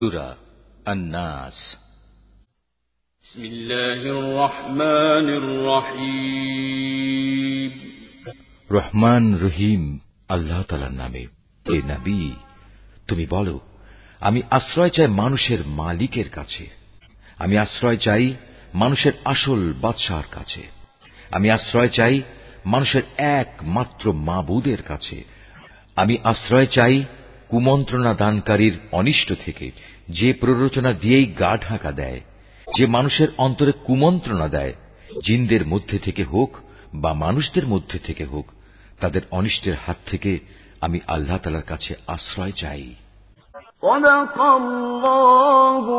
সুরা الناس بسم الله الرحمن الرحيم রহমান রহিম আল্লাহ তালার নামে এ নবী তুমি বলো আমি আশ্রয় চাই মানুষের মালিকের কাছে আমি আশ্রয় চাই মানুষের আসল বাদশার কাছে আমি আশ্রয় চাই মানুষের একমাত্র মাবুদের কাছে আমি আশ্রয় চাই কুমন্ত্রণা দানকারীর অনিষ্ট থেকে যে প্ররোচনা দিয়েই গা ঢাকা দেয় যে মানুষের অন্তরে কুমন্ত্রণা দেয় জিনদের মধ্যে থেকে হোক বা মানুষদের মধ্যে থেকে হোক তাদের অনিষ্টের হাত থেকে আমি আল্লাহ তালার কাছে আশ্রয় চাই صدق الله العظيم